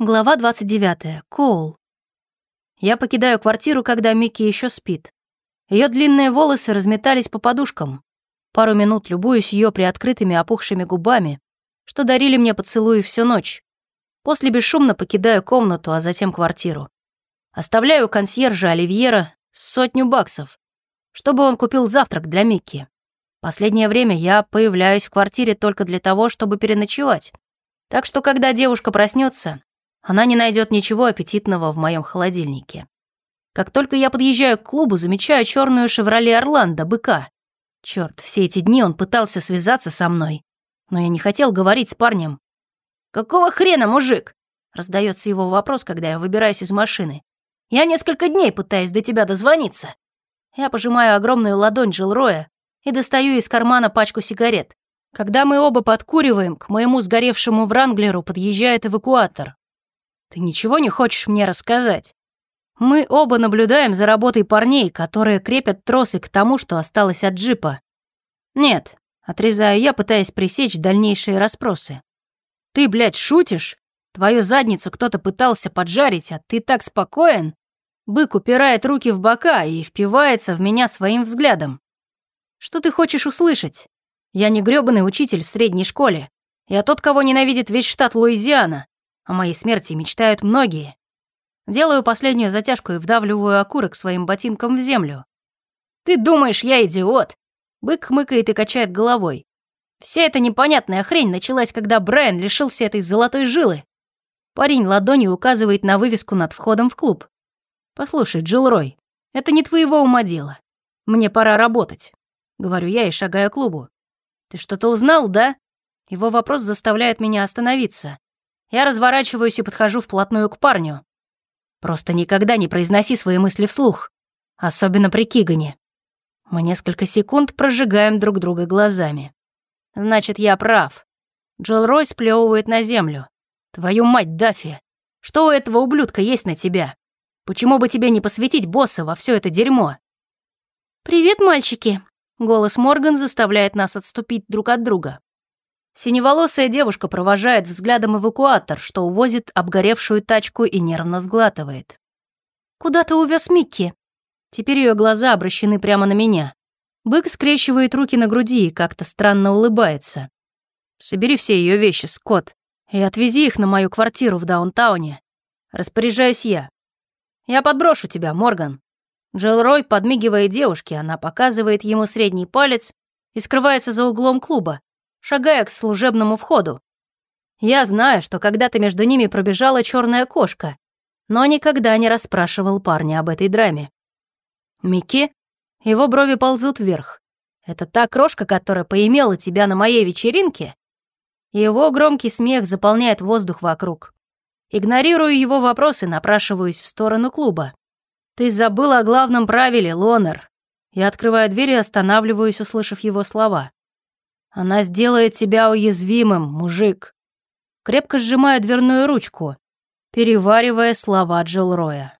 Глава 29. Коул. Я покидаю квартиру, когда Микки еще спит. Ее длинные волосы разметались по подушкам. Пару минут любуюсь ее приоткрытыми опухшими губами, что дарили мне поцелуи всю ночь. После бесшумно покидаю комнату, а затем квартиру. Оставляю консьержа Оливьера сотню баксов, чтобы он купил завтрак для Микки. Последнее время я появляюсь в квартире только для того, чтобы переночевать. Так что, когда девушка проснется, она не найдет ничего аппетитного в моем холодильнике. Как только я подъезжаю к клубу, замечаю черную «Шевроле Орландо» быка. Черт, все эти дни он пытался связаться со мной, но я не хотел говорить с парнем. «Какого хрена, мужик?» — раздается его вопрос, когда я выбираюсь из машины. «Я несколько дней пытаюсь до тебя дозвониться». Я пожимаю огромную ладонь Джилроя и достаю из кармана пачку сигарет. Когда мы оба подкуриваем, к моему сгоревшему Вранглеру подъезжает эвакуатор. Ты ничего не хочешь мне рассказать? Мы оба наблюдаем за работой парней, которые крепят тросы к тому, что осталось от джипа. Нет, отрезаю я, пытаясь пресечь дальнейшие расспросы. Ты, блядь, шутишь? Твою задницу кто-то пытался поджарить, а ты так спокоен? Бык упирает руки в бока и впивается в меня своим взглядом. Что ты хочешь услышать? Я не грёбаный учитель в средней школе. Я тот, кого ненавидит весь штат Луизиана. О моей смерти мечтают многие. Делаю последнюю затяжку и вдавливаю окурок своим ботинком в землю. «Ты думаешь, я идиот?» Бык хмыкает и качает головой. Вся эта непонятная хрень началась, когда Брайан лишился этой золотой жилы. Парень ладонью указывает на вывеску над входом в клуб. «Послушай, Джилл Рой, это не твоего ума дело. Мне пора работать», — говорю я и шагаю к клубу. «Ты что-то узнал, да?» Его вопрос заставляет меня остановиться. Я разворачиваюсь и подхожу вплотную к парню. Просто никогда не произноси свои мысли вслух, особенно при Кигане. Мы несколько секунд прожигаем друг друга глазами. Значит, я прав. Джол Рой сплевывает на землю. Твою мать, Даффи, что у этого ублюдка есть на тебя? Почему бы тебе не посвятить босса во все это дерьмо? «Привет, мальчики!» Голос Морган заставляет нас отступить друг от друга. Синеволосая девушка провожает взглядом эвакуатор, что увозит обгоревшую тачку и нервно сглатывает. «Куда ты увез Микки?» Теперь ее глаза обращены прямо на меня. Бык скрещивает руки на груди и как-то странно улыбается. «Собери все ее вещи, Скотт, и отвези их на мою квартиру в даунтауне. Распоряжаюсь я. Я подброшу тебя, Морган». Джилл Рой подмигивает девушке, она показывает ему средний палец и скрывается за углом клуба, шагая к служебному входу. Я знаю, что когда-то между ними пробежала черная кошка, но никогда не расспрашивал парня об этой драме. Микки? Его брови ползут вверх. Это та крошка, которая поимела тебя на моей вечеринке? Его громкий смех заполняет воздух вокруг. Игнорирую его вопросы, напрашиваюсь в сторону клуба. «Ты забыл о главном правиле, Лонер». Я открываю дверь и останавливаюсь, услышав его слова. Она сделает тебя уязвимым, мужик. Крепко сжимаю дверную ручку, переваривая слова Джилроя.